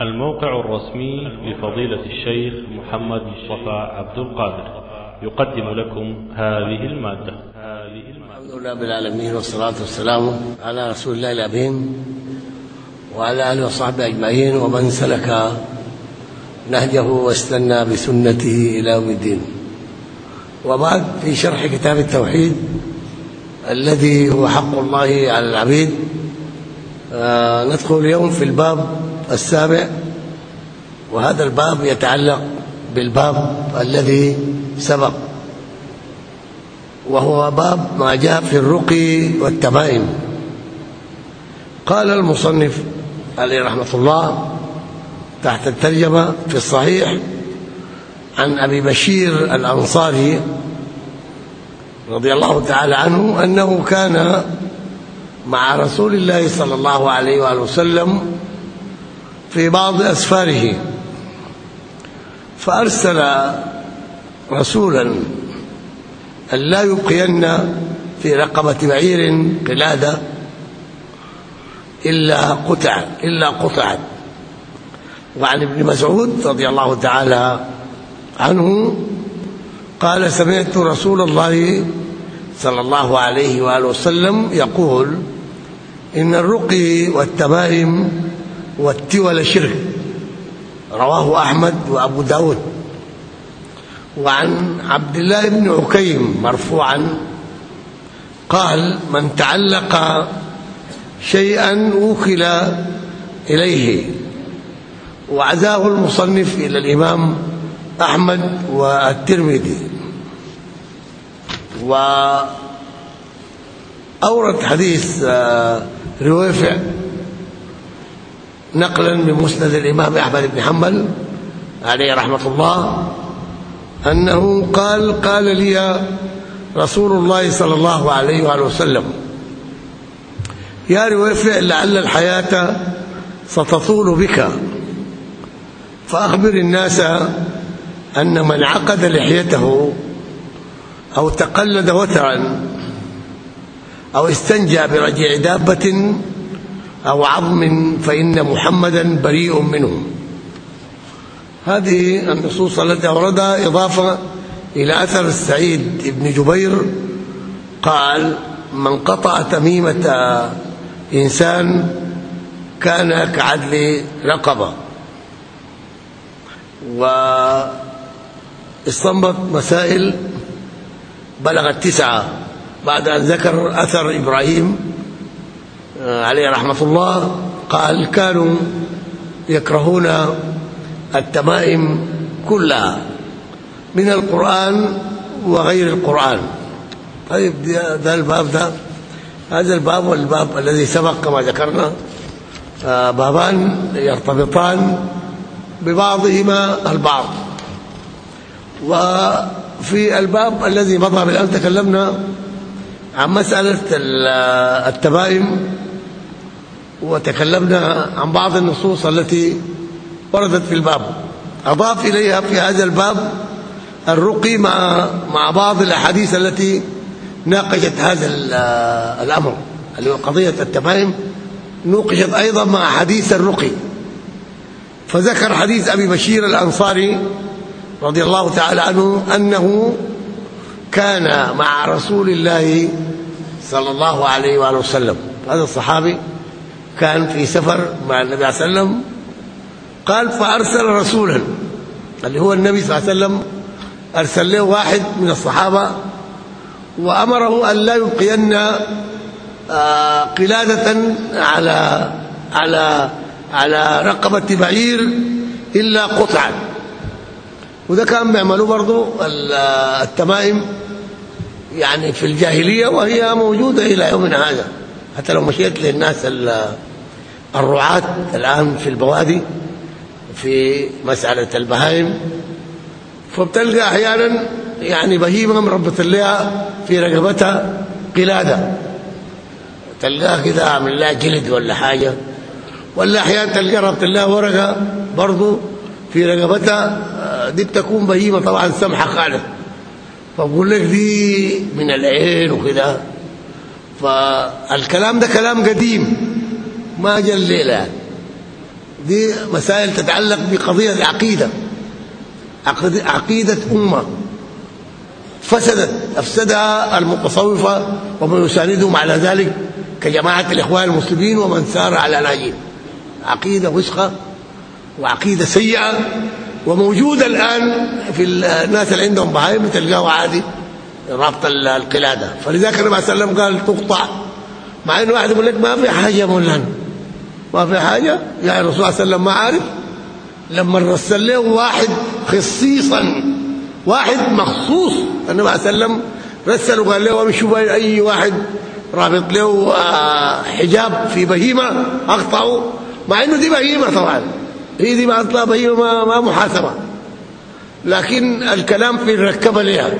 الموقع الرسمي لفضيلة الشيخ محمد مصطفى عبد القادر. يقدم لكم هذه المادة. الحمد لله رب العالمين والصلاة والسلام على رسول الله الأمين وعلى آله وصحبه أجمعين ومن سلك نهجه واستنى بسنته إلى يوم الدين. وبعد في شرح كتاب التوحيد الذي هو حق الله على العبيد آه ندخل اليوم في الباب السابع وهذا الباب يتعلق بالباب الذي سبق وهو باب ما جاء في الرقي والتمائم قال المصنف عليه رحمة الله تحت الترجمة في الصحيح عن أبي بشير الأنصاري رضي الله تعالى عنه أنه كان مع رسول الله صلى الله عليه وآله وسلم في بعض أسفاره. فأرسل رسولا أن لا يبقين في رقبة بعير قلادة إلا قطع إلا قطعت وعن ابن مسعود رضي الله تعالى عنه قال سمعت رسول الله صلى الله عليه وآله وسلم يقول إن الرقي والتمائم والتول شرك. رواه أحمد وأبو داود. وعن عبد الله بن عكيم مرفوعا قال من تعلق شيئا وكل إليه. وعزاه المصنف إلى الإمام أحمد والترمذي. وأورد حديث رويفع نقلا من مسند الإمام أحمد بن حنبل عليه رحمة الله أنه قال قال لي رسول الله صلى الله عليه وآله وسلم يا رويفع لعل الحياة ستطول بك فأخبر الناس أن من عقد لحيته أو تقلد وترا أو استنجى برجيع دابة أو عظم فإن محمدا بريء منه. هذه النصوص التي أوردها إضافة إلى أثر السعيد بن جبير. قال من قطع تميمة إنسان كان كعدل رقبة. واستنبط مسائل بلغت تسعة بعد أن ذكر أثر إبراهيم عليه رحمة الله قال كانوا يكرهون التمائم كلها من القرآن وغير القرآن. طيب ده الباب ده هذا الباب والباب الذي سبق كما ذكرنا بابان يرتبطان ببعضهما البعض. وفي الباب الذي مضى بالان تكلمنا عن مسألة التمائم وتكلمنا عن بعض النصوص التي وردت في الباب. أضاف إليها في هذا الباب الرقي مع مع بعض الأحاديث التي ناقشت هذا الأمر اللي هو قضية التمائم. نوقشت أيضا مع حديث الرقي. فذكر حديث أبي بشير الأنصاري رضي الله تعالى عنه أنه كان مع رسول الله صلى الله عليه وآله وسلم. هذا الصحابي كان في سفر مع النبي صلى الله عليه وسلم قال فأرسل رسولا. اللي هو النبي صلى الله عليه وسلم أرسل له واحد من الصحابة وأمره أن لا يبقين قلادة على على على رقبة بعير إلا قطعا. وده كان بيعملوه برضه التمائم يعني في الجاهلية وهي موجودة إلى يومنا هذا. حتى لو مشيت للناس الرعاة الآن في البوادي في مسألة البهائم فبتلقى أحيانا يعني بهيمة مربط لها في رقبتها قلادة. تلقاها كده عامل لها جلد ولا حاجة ولا أحيانا تلقى ربط لها ورقة برضه في رقبتها. دي بتكون بهيمة طبعا سمحة خالص. فبقول لك دي من العين وكده. فالكلام ده كلام قديم. ما جا الليلة دي مسائل تتعلق بقضية العقيدة. عقيدة أمة. فسدت أفسدها المتصوفة ومن يساندهم على ذلك كجماعة الإخوان المسلمين ومن سار على ناجين. عقيدة وسخة وعقيدة سيئة وموجودة الآن في الناس اللي عندهم بهايم تلقاه عادي رابط القلادة. فلذلك النبي صلى الله عليه وسلم قال تقطع. مع إنه واحد يقول لك ما في حاجة مولانا ما في حاجة؟ يعني الرسول صلى الله عليه وسلم ما عارف؟ لما رسل له واحد خصيصا واحد مخصوص النبي عليه وسلم رسل وقال له امشوا أي واحد رابط له آه، حجاب في بهيمة أقطعه. مع إنه دي بهيمة طبعا. هي دي ما اطلع بهيمة ما, محاسبة. لكن الكلام في الركبه ليها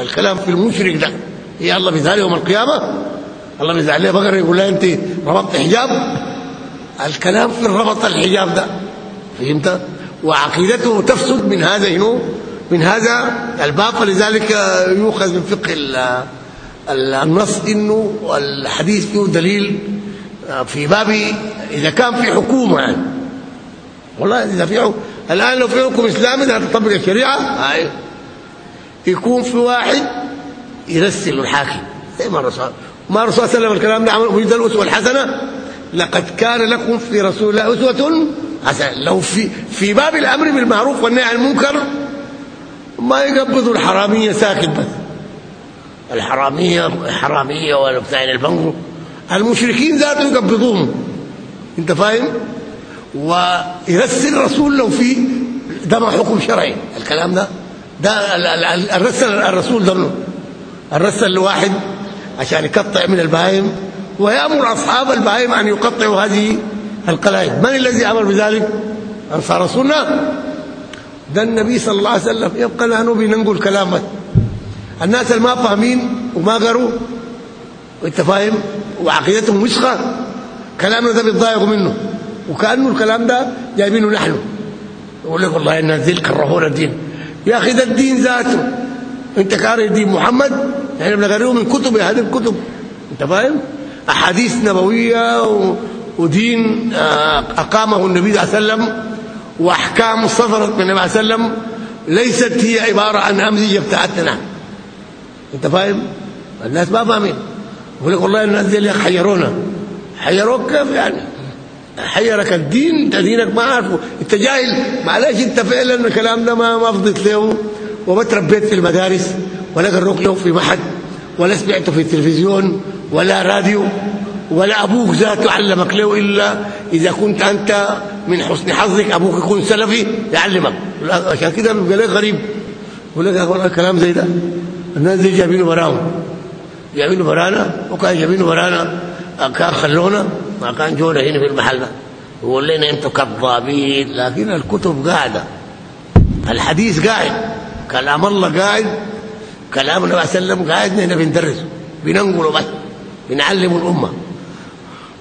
الكلام في المشرك ده. يا الله بيزعل يوم القيامة. الله بيزعل بقرة يقول لها أنت ربطت حجاب؟ الكلام في الربط الحجاب ده فهمت؟ وعقيدته تفسد من هذا هنا من هذا الباب فلذلك يؤخذ من فقه النص إنه الحديث فيه دليل في باب إذا كان في حكومة. يعني والله إذا في الآن لو في حكم إسلامي ده تطبق الشريعة هاي يكون في واحد يرسل الحاكم. زي ما الرسول ما الرسول صلى الله عليه وسلم الكلام ده عمل وجد الاسوه الحسنه لقد كان لكم في رسول الله أسوة حسنة. لو في في باب الأمر بالمعروف والنهي عن المنكر ما يقبضوا الحرامية ساكت بس. الحراميه حراميه ولا البنك المشركين ذاته يقبضوهم أنت فاهم؟ ويرسل الرسول لو في ده ما حكم شرعي. الكلام ده ده الرسل الرسول ده الرسل لواحد عشان يقطع من البهائم. ويأمر أصحاب البهائم أن يقطعوا هذه القلائد. من الذي أمر بذلك؟ أنصار رسولنا ده النبي صلى الله عليه وسلم. يبقى نحن بننقل كلامه. الناس اللي ما فاهمين وما قروا وانت فاهم؟ وعقيدتهم وسخة. كلامنا ده بيتضايقوا منه. وكأنه الكلام ده جايبينه نحن. يقول لك والله الناس دي كرهونا الدين. يا أخي ده الدين ذاته. أنت كاره دين محمد؟ إحنا بنقريه من كتب هذه الكتب. أنت فاهم؟ أحاديث نبوية ودين آه، أقامه النبي صلى الله عليه وسلم وأحكام صدرت من النبي صلى الله عليه وسلم ليست هي عبارة عن امزجه بتاعتنا أنت فاهم؟ الناس ما فاهمين. يقول لك والله الناس دي اللي حيرونا. حيروك كيف يعني؟ حيرك الدين أنت دينك ما عارفه. أنت جاهل. معلش أنت فعلا الكلام ده ما ما فضيت له. وما تربيت في المدارس ولا قروك له في محد ولا سمعته في التلفزيون ولا راديو ولا أبوك ذاته علمك له إلا إذا كنت أنت من حسن حظك أبوك يكون سلفي يعلمك. عشان كده بيبقى لك غريب. يقول لك كلام زي ده. الناس دي جايبينه براهم جايبينه برانا وكان جايبينه برانا كان خلونا ما كان جونا هنا في المحل ده. يقول لنا أنتم كذابين. لكن الكتب قاعدة. الحديث قاعد. كلام الله قاعد. كلام النبي صلى الله عليه وسلم قاعد. نحن بندرسه بننقله بس. بنعلم الأمة.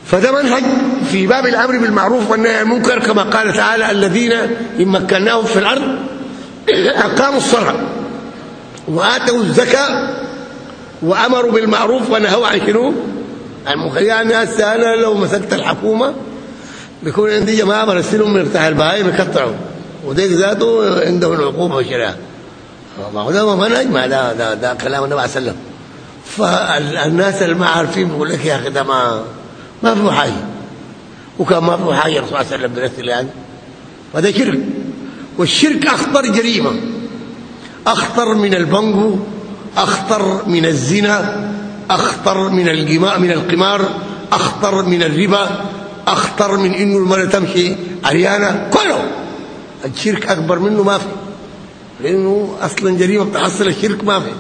فده منهج في باب الأمر بالمعروف والنهي عن المنكر كما قال تعالى الذين إن مكناهم في الأرض أقاموا الصلاة وآتوا الزكاة وأمروا بالمعروف ونهوا عن شنو يعني هسه أنا لو مسكت الحكومة بيكون عندي جماعة برسلهم من بتاع البهايم يقطعوا وديك ذاته عنده العقوبة والشريعه ما هو ده منهج ما ده ده, ده كلام النبي عليه وسلم. فالناس اللي ما عارفين بيقول لك يا أخي ده ما ما في حاجة وكان ما في حاجة الرسول صلى الله عليه وسلم بيرسل يعني وهذا شرك. والشرك أخطر جريمة. أخطر من البنجو أخطر من الزنا أخطر من الجماع من القمار أخطر من الربا أخطر من إنه المرأة تمشي عريانة. كله. الشرك أكبر منه ما في. لأنه أصلا جريمة بتحصل الشرك ما في.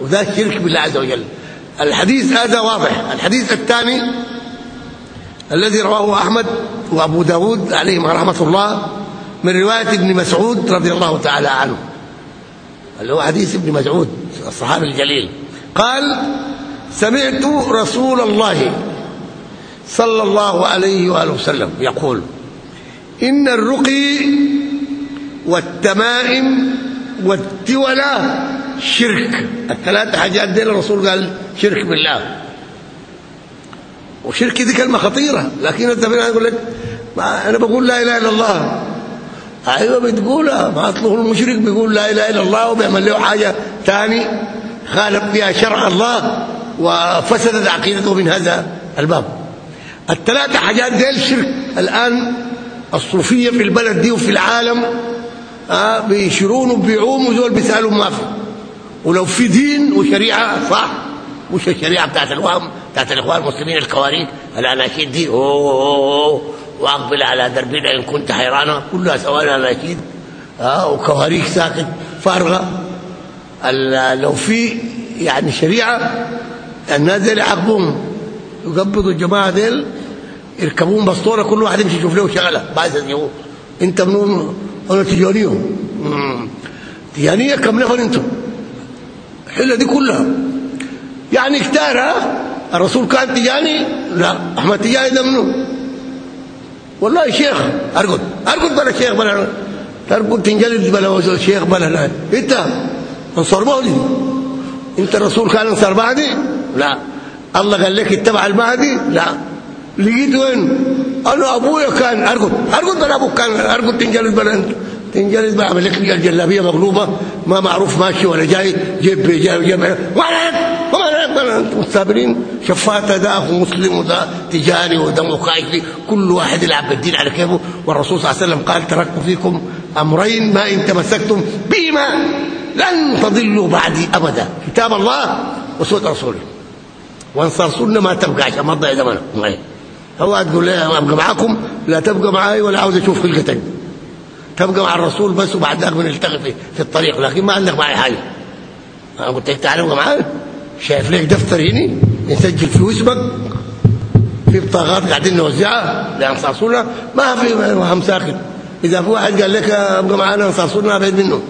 وده الشرك بالله عز وجل الحديث هذا واضح. الحديث الثاني الذي رواه أحمد وأبو داود عليهم رحمة الله من رواية ابن مسعود رضي الله تعالى عنه. اللي هو حديث ابن مسعود الصحابي الجليل. قال سمعت رسول الله صلى الله عليه وآله وسلم يقول إن الرقي والتمائم والتولى شرك. الثلاث حاجات دي الرسول قال شرك بالله. وشرك دي كلمة خطيرة. لكن أنت فين يقول لك أنا بقول لا إله إلا الله. أيوه بتقولها. ما اصله المشرك بيقول لا إله إلا الله وبيعمل له حاجة ثاني خالف بها شرع الله وفسدت عقيدته من هذا الباب. الثلاثة حاجات دي الشرك. الآن الصوفية في البلد دي وفي العالم آه بيشرون وبيبيعون وزول بيسالوا ما في. ولو في دين وشريعة صح؟ مش الشريعة بتاعت الوهم بتاعت الإخوان المسلمين الكوارث الاناشيد دي أوه وأقبل على دربنا إن كنت حيرانا كلها سواء اناشيد آه وكواريك ساكت. فارغه لو في يعني شريعة الناس ديل يعاقبوهم يقبضوا الجماعة ديل يركبون بسطورة كل واحد يمشي يشوف له شغلة. بعد أنت منو؟ أنا تجاريه تجاريه كم نفر أنتم؟ الحلة دي كلها. يعني كتار الرسول كان تجاني؟ لا. أحمد تجاني ده منو؟ والله شيخ. أرقد. أرقد بلا شيخ بلا ترقد تنجلد بلا شيخ بلا لا. إنت انصر مهدي إنت الرسول كان انصر مهدي لا. الله قال لك اتبع المهدي؟ لا. لقيت وين؟ أنا أبويا كان أرقد. أرقد بلا أبوك كان. أرقد تنجلد بلا أنت. تنجلد بعمل لك الجلابيه مغلوبة ما معروف ماشي ولا جاي جيب جاي ولا مستابرين شفاته ده مسلم وده تجاري وده مقايفي كل واحد يلعب بالدين على كيفه. والرسول صلى الله عليه وسلم قال تركت فيكم أمرين ما إن تمسكتم بهما لن تضلوا بعدي أبدا. كتاب الله وسنة رسوله. وانصار سنة ما تبقى عشان ما تضيع زمانك. هو تقول لي أبقى معاكم لا تبقى معاي ولا عاوز أشوف خلقتك. تبقى مع الرسول بس وبعد ذلك بنلتقي في, في الطريق. لكن ما عندك معي حاجة. أنا قلت لك تعال ابقى معاي شايف لك دفتر هنا نسجل فيه اسمك في بطاقات قاعدين نوزعها لانصار سنه ما في وهم ساكت. إذا في واحد قال لك ابقى معانا انصار سنه أبعد منه.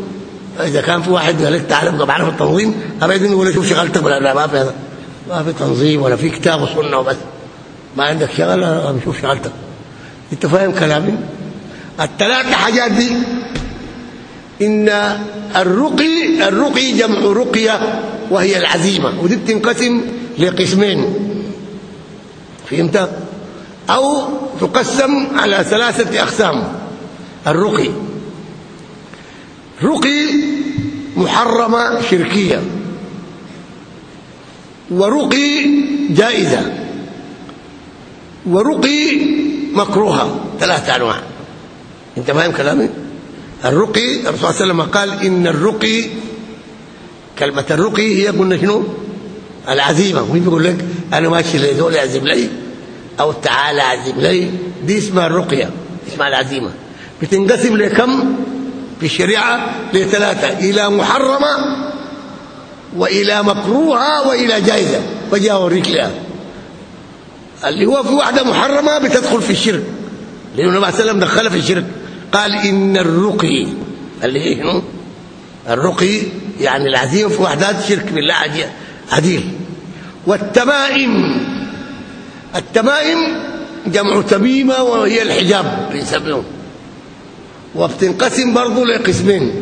إذا كان في واحد قال لك تعال ابقى معانا في التنظيم أبعد منه ولا شوف شغلتك ولا لا ما في هذا. ما في تنظيم ولا في كتاب وسنة وبس. ما عندك شغله بشوف شغلتك. أنت فاهم كلامي؟ الثلاث حاجات دي. إن الرقي الرقي جمع رقية وهي العزيمة ودي بتنقسم لقسمين. فهمت؟ أو تقسم على ثلاثة أقسام. الرقي. رقي محرمة شركية. ورقي جائزة. ورقي مكروهة ثلاثة أنواع. انت فاهم كلامي؟ الرقي الرسول صلى الله عليه وسلم قال إن الرقي كلمة الرقي هي قلنا شنو؟ العزيمة. مين بيقول لك؟ أنا ماشي لدول يعزم لي أو تعالى عزم لي دي اسمها الرقية اسمها العزيمة. بتنقسم لكم؟ في الشريعه لثلاثة إلى محرمة وإلى مكروهة وإلى جائزة. فجاء أوريك لها. اللي هو في واحدة محرمة بتدخل في الشرك. لأنه النبي صلى الله عليه وسلم دخلها في الشرك. قال إن الرقي اللي هي شنو؟ الرقي يعني العزيمه في وحدات شرك بالله عديل. والتمائم التمائم جمع تميمة وهي الحجاب بيسموه وبتنقسم برضه لقسمين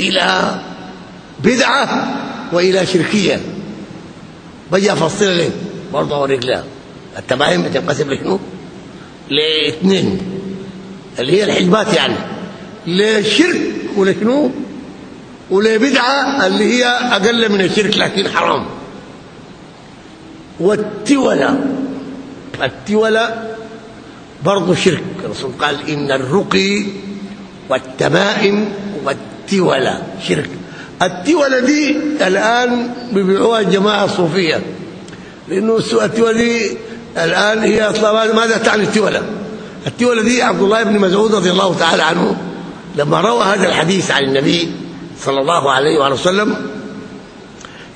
إلى بدعة وإلى شركية. بجي افصلها ليه برضه أوريك لها. التمائم بتنقسم لشنو؟ لإثنين. اللي هي الحجبات يعني. لشرك ولشنو ولبدعه اللي هي أقل من الشرك لكن حرام. والتوله التوله برضه شرك. الرسول قال إن الرقي والتمائم والتوله شرك. التوله دي الآن بيبيعوها الجماعه الصوفيه لأنه التوله دي الآن هي أصلا ماذا تعني التوله التوله دي عبد الله بن مسعود رضي الله تعالى عنه لما روى هذا الحديث عن النبي صلى الله عليه وآله وسلم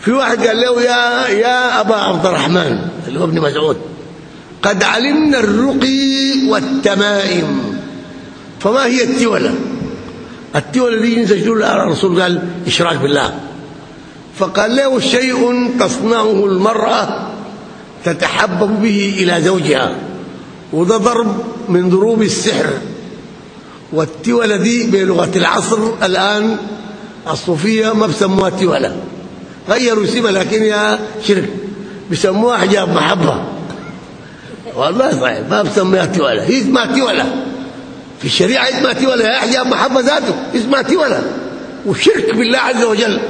في واحد قال له يا يا أبا عبد الرحمن اللي هو ابن مسعود قد علمنا الرقي والتمائم فما هي التولة؟ التولة دي لها الرسول قال إشراك بالله. فقال له شيء تصنعه المرأة تتحبب به إلى زوجها. وده ضرب من ضروب السحر. والتولة دي بلغة العصر الآن الصوفية ما بسموها تولة. غيروا اسمها لكن هي شرك بيسموها حجاب محبة. والله صحيح ما بسميها تولى هي اسمها تولى في الشريعة اسمها تولى يا حجاب محبة ذاته اسمها تولى وشرك بالله عز وجل.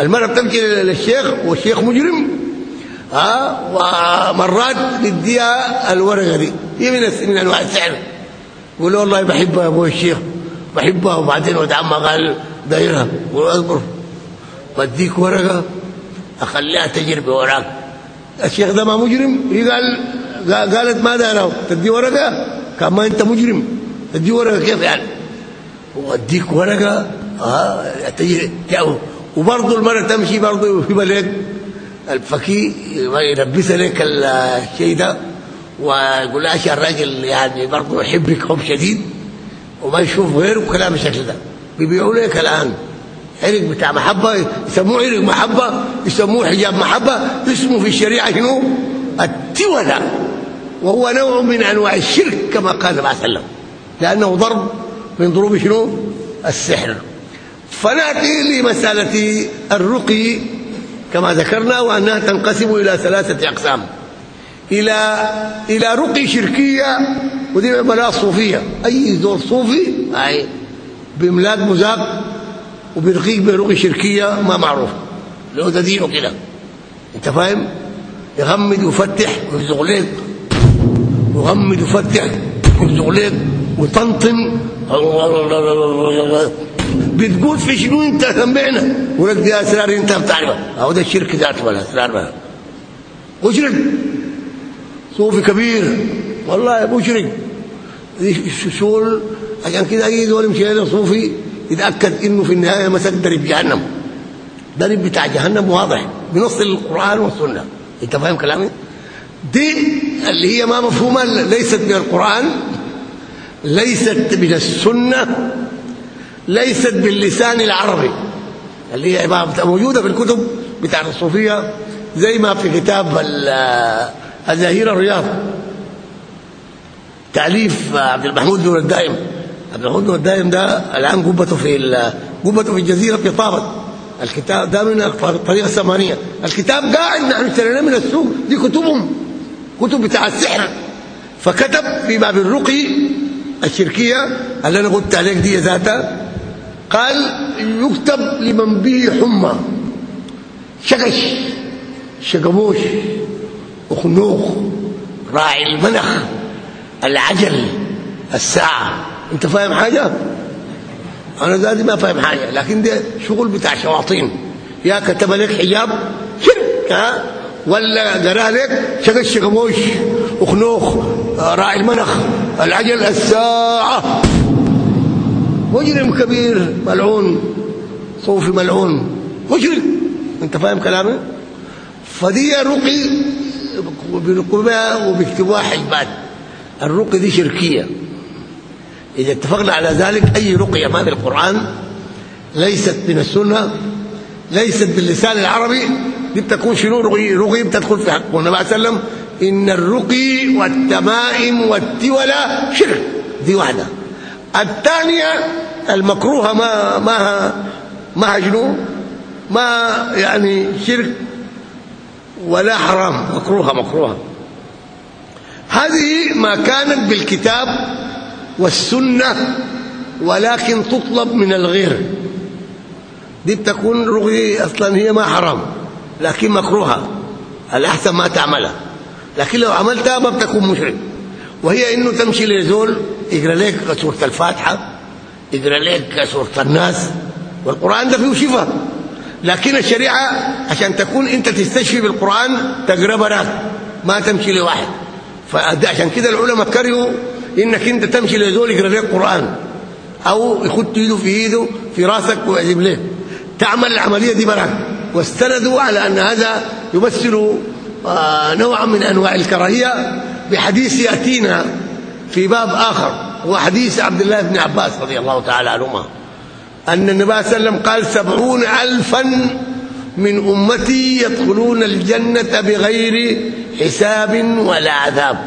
المرأة بتمشي للشيخ والشيخ مجرم. ها ومرات بديها الورقة دي. من من أنواع السحر يقول له والله بحبها يا أبوي الشيخ بحبها. وبعدين ولد عمها قال دايرها. واصبر بديك ورقة أخليها تجربه وراك الشيخ ده ما مجرم؟ هي قال قالت ما دايره تدي ورقة؟ كان ما أنت مجرم. تدي ورقة كيف يعني؟ وأديك ورقة؟ آه تجري. وبرضه المرة تمشي برضه في بلد. الفقيه يلبسها لك الشيء ده. ويقول لها عشان الراجل يعني برضه يحبك حب شديد وما يشوف غيره وكلام الشكل ده. بيبيعوا لك الآن. عرق بتاع محبة يسموه عرق محبة يسموه حجاب محبة اسمه في الشريعة شنو؟ التولى. وهو نوع من أنواع الشرك كما قال النبي صلى الله عليه وسلم. لأنه ضرب من ضروب شنو؟ السحر. فنأتي لمسألة الرقي كما ذكرنا وأنها تنقسم إلى ثلاثة أقسام. إلى إلى رقي شركية ودي عملاء صوفية. أي زول صوفي؟ أي. باملاك مزاق وبيرقيك برقي شركية ما معروف. له ده دينه كده. أنت فاهم؟ يغمد ويفتح لك. يغمد ويفتح لك. وطنطن بتقول في شنو أنت سمعنا ولك دي أسرار أنت بتعرفها. أهو ده الشرك ذاته ولا أسرار بقى. مشرك صوفي كبير. والله مشرك شغل عشان كده أي دول يمشي له صوفي يتأكد إنه في النهاية مسك درب جهنم. درب بتاع جهنم واضح بنص القرآن والسنة. أنت فاهم كلامي؟ دي اللي هي ما مفهومة ليست من القرآن ليست من السنة ليست باللسان العربي. اللي هي موجودة في الكتب بتاع الصوفية زي ما في كتاب الزهير الرياض. تأليف عبد المحمود نور الدائم. عبد المحمود نور الدائم ده الآن قبته في قبته في الجزيرة في طابت. الكتاب ده من الطريقة الثمانيه الكتاب قاعد نحن اشتريناه من السوق. دي كتبهم. كتب بتاع السحر. فكتب في باب الرقي الشركية اللي أنا قلت عليك دي ذاتها. قال يكتب لمن به حمى. شقش شقموش وخنوخ راعي المنخ العجل الساعة. أنت فاهم حاجة؟ أنا ذاتي ما فاهم حاجة لكن ده شغل بتاع شواطين يا كتب لك حجاب شرك ها؟ ولا قرأ لك شقش شقموش وخنوخ راعي المنخ العجل الساعة. مجرم كبير ملعون صوفي ملعون. مجرم. أنت فاهم كلامي؟ فدي رقي بيرقبها وبيكتبوها حجبات الرقي دي شركية. إذا اتفقنا على ذلك أي رقية ما في القرآن ليست من السنة ليست باللسان العربي دي بتكون شنو؟ رقي رقي بتدخل في حق النبي صلى الله عليه وسلم إن الرقي والتمائم والتولى شرك. دي واحدة. الثانية المكروهة ما ما ما شنو؟ ما يعني شرك. ولا حرام مكروهة مكروهة. هذه ما كانت بالكتاب والسنة ولكن تطلب من الغير. دي بتكون رغي أصلا هي ما حرام لكن مكروهة. الأحسن ما تعملها. لكن لو عملتها ما بتكون مشرك. وهي إنه تمشي لزول يقرأ لك سورة الفاتحة يقرأ لك سورة الناس. والقرآن ده فيه شفاء لكن الشريعة عشان تكون انت تستشفي بالقرآن تقرا براك ما تمشي لواحد. فعشان كده العلماء كرهوا إنك انت تمشي لزول يقرأ لك قرآن. أو يخط إيده في إيده في راسك ويجيب لك تعمل العملية دي براك واستندوا على أن هذا يمثل نوعا من أنواع الكراهية. بحديث يأتينا في باب آخر هو حديث عبد الله بن عباس رضي الله تعالى عنهما. أن النبي صلى الله عليه وسلم قال سبعون الفا من أمتي يدخلون الجنة بغير حساب ولا عذاب.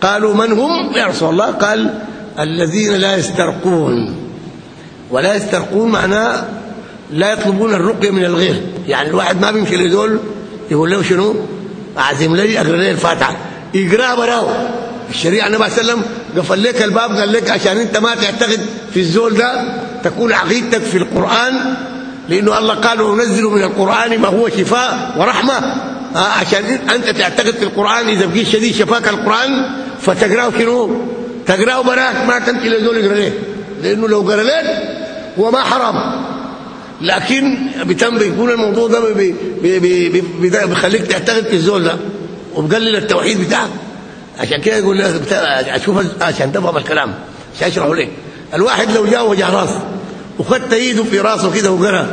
قالوا من هم؟ يا رسول الله قال الذين لا يسترقون. ولا يسترقون معناه لا يطلبون الرقية من الغير. يعني الواحد ما بيمشي لدول يقول له شنو؟ أعزم لي اقرا لي الفاتحة. يقراها براو. الشريعة النبي صلى الله عليه وسلم قفل لك الباب قال لك عشان أنت ما تعتقد في الزول ده تكون عقيدتك في القرآن؟ لأنه الله قال ونزل من القرآن ما هو شفاء ورحمة. آه عشان أنت تعتقد في القرآن إذا بقيت شديد شفاك القرآن فتقرأه شنو؟ تقرأه براك ما تمشي لزول يقرأ لك لأنه لو قرأ لك هو ما حرام. لكن بتم بيكون الموضوع ده بي بي بي بي بيخليك تعتقد في الزول ده وبقلل التوحيد بتاعك. عشان كده يقول لك أشوف عشان تفهم الكلام. عشان أشرحه لك. الواحد لو جاء وجع راسه وخدت ايده في راسه كده وقرا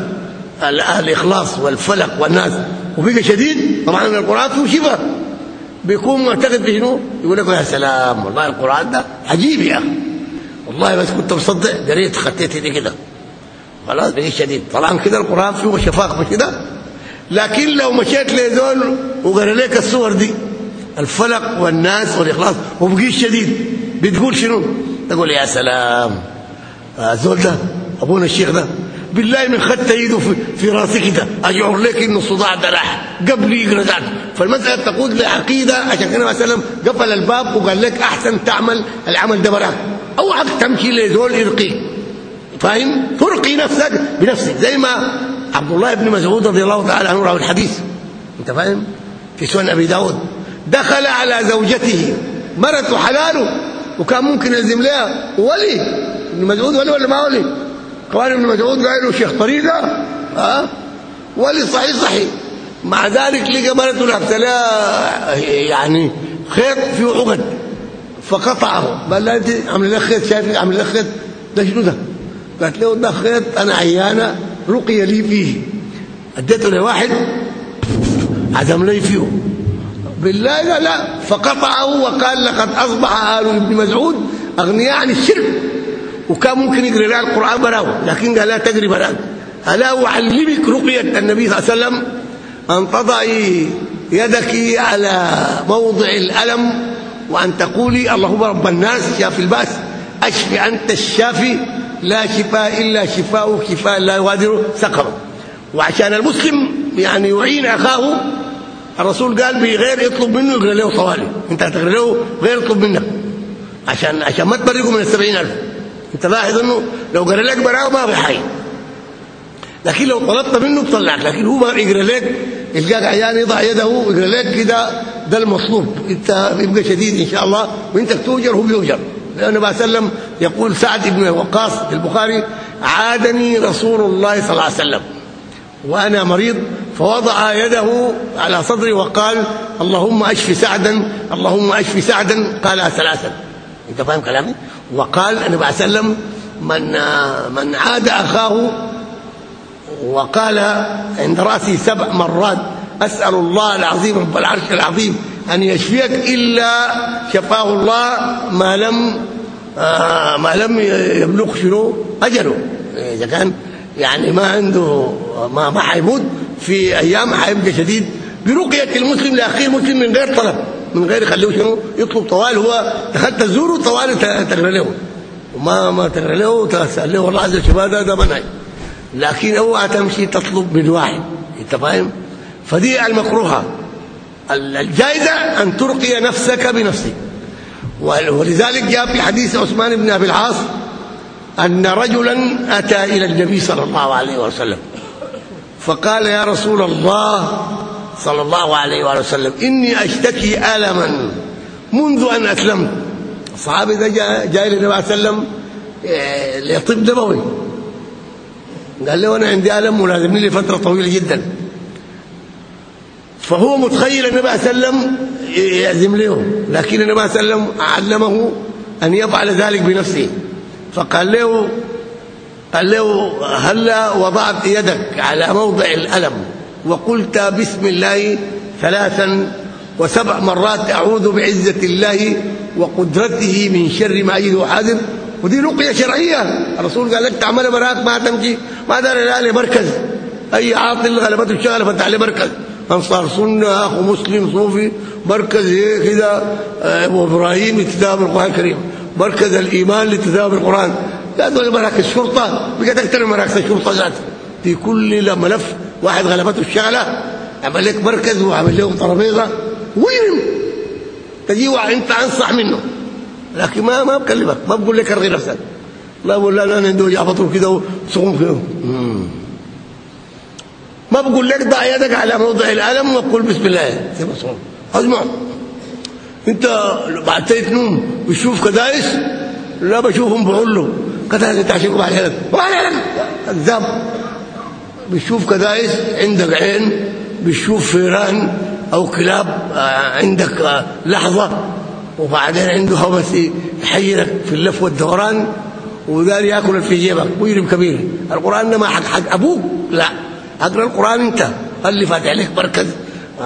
الاخلاص والفلق والناس. وبقى شديد. طبعا القرآن فيه شفاء. بيكون معتقد بشنو؟ يقول لك يا سلام والله القرآن ده عجيب يا أخي. والله بس كنت مصدق قريت خطيت إيدي كده. خلاص بقيت شديد. طبعا كده القرآن فيه شفاء كده. لكن لو مشيت لزول وقرأ لك الصور دي الفلق والناس والإخلاص وبقيت شديد بتقول شنو؟ تقول يا سلام الزول ده أبونا الشيخ ده بالله من خدت إيده في, في راسي كده اشعر لك إنه الصداع ده راح قبل يقرا ذاك فالمسألة تقود لعقيدة عشان كده مثلا قفل الباب وقال لك أحسن تعمل العمل ده براك. أوعك تمشي لزول يرقيك فاهم؟ ترقي نفسك بنفسك. زي ما عبد الله بن مسعود رضي الله تعالى عنه روى الحديث. أنت فاهم؟ في سنن أبي داود. دخل على زوجته مرته حلاله وكان ممكن يلزم لها ولي. ابن مسعود ولي ولا ما ولي؟ قال ابن مسعود قال له شيخ طريقة ها؟ ولي صحيح صحيح. مع ذلك لقى مرته لابسه لها يعني خيط فيه عقد فقطعه. قال لها انت عامله لك خيط شايف عامله لك خيط؟ ده شنو ده؟ قالت له ده خيط أنا عيانة رقي لي فيه. اديته لواحد عزم لي فيه. بالله لا لا. فقطعه وقال لقد أصبح آل ابن مسعود أغنياء عن الشرك. وكان ممكن يقرأ لها القرآن براو لكن قال لا تقري براك ألا أعلمك رقيه النبي صلى الله عليه وسلم؟ أن تضعي يدك على موضع الألم وأن تقولي اللهم رب الناس شاف الباس أشفي أنت الشافي لا شفاء إلا شفاء شفاء لا يغادر سقما وعشان المسلم يعني يعين أخاه الرسول قال بغير يطلب منه يقرأ له طوالي أنت هتقرا له غير يطلب منك. عشان عشان ما تبرقه من السبعين ألف. انت لاحظ انه لو قرأ لك براءة ما في حي. لكن لو طلبت منه بطلعك. لكن هو ما يقرأ لك يلقاك عيان يضع يده ويقرا لك كده ده المطلوب. انت يبقى شديد إن شاء الله. وانت بتوجر هو صلى الله عليه وسلم يقول سعد بن وقاص في البخاري عادني رسول الله صلى الله عليه وسلم. وأنا مريض فوضع يده على صدري وقال اللهم أشف سعدا اللهم أشف سعدا قالها ثلاثا. انت فاهم كلامي؟ وقال النبي عليه وسلم من من عاد أخاه وقال عند رأسي سبع مرات أسأل الله العظيم رب العرش العظيم أن يشفيك إلا شفاه الله ما لم آه ما لم يبلغ شنو؟ أجله. إذا كان يعني ما عنده ما ما حيموت في أيام حيبقى شديد. برقية المسلم لأخيه المسلم من غير طلب. من غير يخليه شنو يطلب طوال هو دخلت تزوره طوال تقرا له وما ما تقرا له تسال له والله عز وجل ده ده منهج. لكن أوعى تمشي تطلب من واحد أنت فاهم؟ فدي المكروهة. الجائزة أن ترقي نفسك بنفسك. ولذلك جاء في حديث عثمان بن أبي العاص أن رجلا أتى إلى النبي صلى الله عليه وسلم. فقال يا رسول الله صلى الله عليه وآله وسلم. إني أشتكي ألما منذ أن أسلمت. الصحابي ده صلى الله عليه وسلم لطب نبوي. قال له أنا عندي ألم ولازمني لي فترة طويلة جدا. فهو متخيل النبي عليه وسلم يعزم له لكن النبي عليه وسلم علمه أن يفعل ذلك بنفسه. فقال له قال له هلا وضعت يدك على موضع الألم. وقلت بسم الله ثلاثا وسبع مرات أعوذ بعزة الله وقدرته من شر ما يجد حاذر. ودي رقية شرعية. الرسول قال لك تعمل براك ما تمشي ما دار لا مركز. أي عاطل غلبته الشغله فتح له مركز. أنصار سنة اخو مسلم صوفي مركز هيك كده ابو إبراهيم لتداوم القرآن الكريم. مركز الإيمان لتداوم القرآن. لا دول مراكز شرطه بقت أكثر من مراكز الشرطة ذات في كل ملف واحد غلبته الشغلة عمل لك مركز وعمل لهم ترابيزة. وين؟ تجي انت انصح منه. لكن ما ما بكلمك ما بقول لك ارغي نفسك. لا بقول لا أنا وجع بطن كده وسخون كده ما بقول لك ضع يدك على موضع الألم وقل بسم الله. ما صوم اسمع انت بعد تيت نوم بتشوف كدايس؟ لا بشوفهم بقول له كدايس انت عشان بعد هذا وبعد هذا كذاب. بتشوف كدايس عندك عين بتشوف فيران أو كلاب آه، عندك آه، لحظة وبعدين عنده هوس يحيرك في اللف والدوران ودار يأكل في جيبك ويرم كبير. القرآن ده ما حق حق أبوك لا. اقرا القران أنت. اللي فاتح عليك مركز.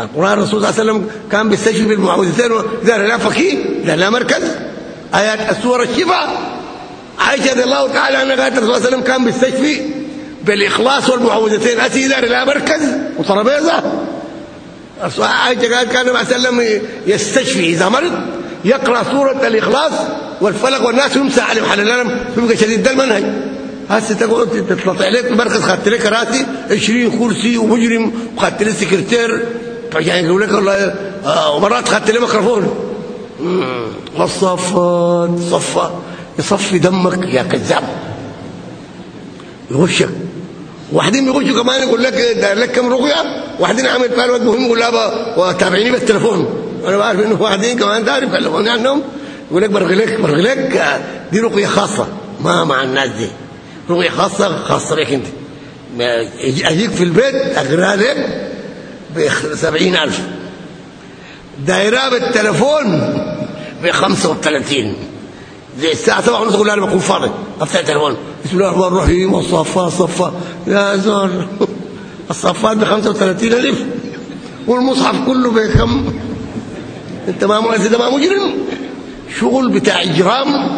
القرآن الرسول صلى الله عليه وسلم كان بيستشفي بالمعوذتين دار لا فقيه لا لا مركز. آيات السور الشفاء. عائشة رضي الله تعالى عنها قالت الرسول صلى الله عليه وسلم كان بيستشفي بالإخلاص والمعوذتين أتي دار لا مركز وترابيزه عائشه قالت كان النبي صلى الله عليه وسلم يستشفي. إذا مرض يقرأ سورة الإخلاص والفلق والناس يمسح على محل الالم يبقى شديد ده المنهج. هسه تقعد تطلع عليك المركز خدت لك كراسي 20 كرسي ومجرم وخدت لي سكرتير. عشان يقول لك والله آه ومرات خدت لي ميكروفون. والصفات صفى يصفي دمك يا كذاب. يغشك. واحدين بيخشوا كمان؟ يقول لك داير لك كم رقية؟ واحدين عامل فيها الوقت مهم يقول لها وتابعيني بالتليفون أنا بعرف إنه واحدين كمان داير يكلموني عنهم يقول لك برغي لك برغي لك دي رقية خاصة. ما مع الناس دي. رقية خاصة خاصة بك أنت. أجيك في البيت أقرأ لك ب 70000 دايرة بالتليفون ب 35 زي الساعة 7 ونص أقول أنا بكون فاضي. أفتح التليفون بسم الله الرحمن الرحيم. والصفات صفا. يا زول الصفات ب 35000 والمصحف كله بكم انت ما مؤذي ما مجرم. شغل بتاع إجرام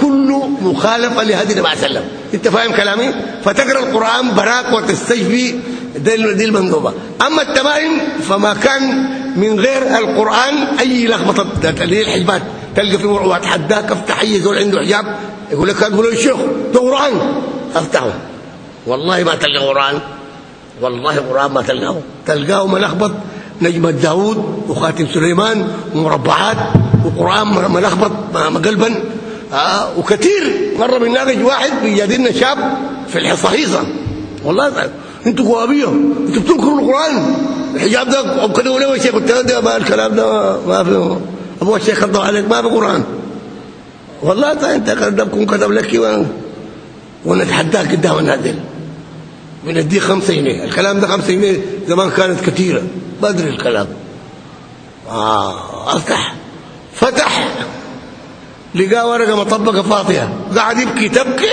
كله مخالفة لهدي النبي عليه وسلم. انت فاهم كلامي؟ فتقرأ القرآن براك وتستشفي. دي المندوبه أما التمائم فما كان من غير القرآن أي لخبطة. اللي هي الحجبات تلقى في واتحداك افتح أي زول عنده حجاب يقول لك أقول الشيخ ده قرآن. أفتحه. والله ما تلقى قرآن. والله قرآن ما تلقاه. تلقاه ملخبط نجمة داود وخاتم سليمان ومربعات وقرآن ملخبط مقلبا. آه وكثير. مرة بنناقش واحد بيجادلنا شاب في الحصاهيصة والله أنتوا قوابيه أنتوا بتنكروا القرآن. الحجاب ده كده ولا يا شيخ قلت ده ما الكلام ده ما في أبو الشيخ خضر عليك ما في قرآن والله أنت كذبكم كتب لك ونتحداك قدام الناس بنديه 5 جنيه الكلام ده 5 جنيه زمان كانت كثيرة. بدري الكلام. آه أفتح. فتح. لقى ورقة مطبقة فاضيه قاعد يبكي. تبكي؟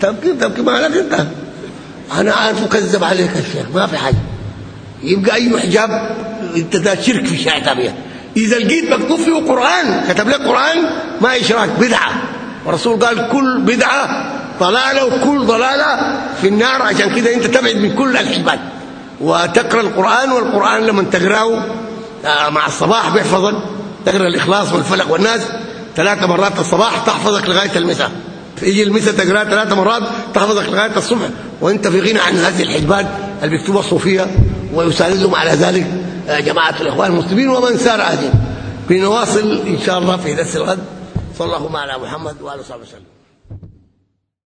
تبكي؟ تبكي مالك أنت. أنا عارف كذب عليك الشيخ ما في حاجة. يبقى أي حجاب أنت ده شرك في الشريعه التابعه إذا لقيت مكتوب فيه قرآن كتب لك قرآن ما إشراك بدعة. والرسول قال كل بدعة ضلالة وكل ضلالة في النار عشان كده أنت تبعد من كل الحبات وتقرأ القرآن والقرآن لما تقرأه مع الصباح بيحفظك. تقرأ الإخلاص والفلق والناس. ثلاث مرات الصباح تحفظك لغاية المساء. تيجي المساء تقرأ ثلاث مرات تحفظك لغاية الصبح. وأنت في غنى عن هذه الحجبات اللي بيكتبها الصوفية ويساندهم على ذلك. جماعة الإخوان المسلمين ومن سار عليهم. بنواصل إن شاء الله في درس الغد. صلى الله على محمد وآله وصحبه وسلم.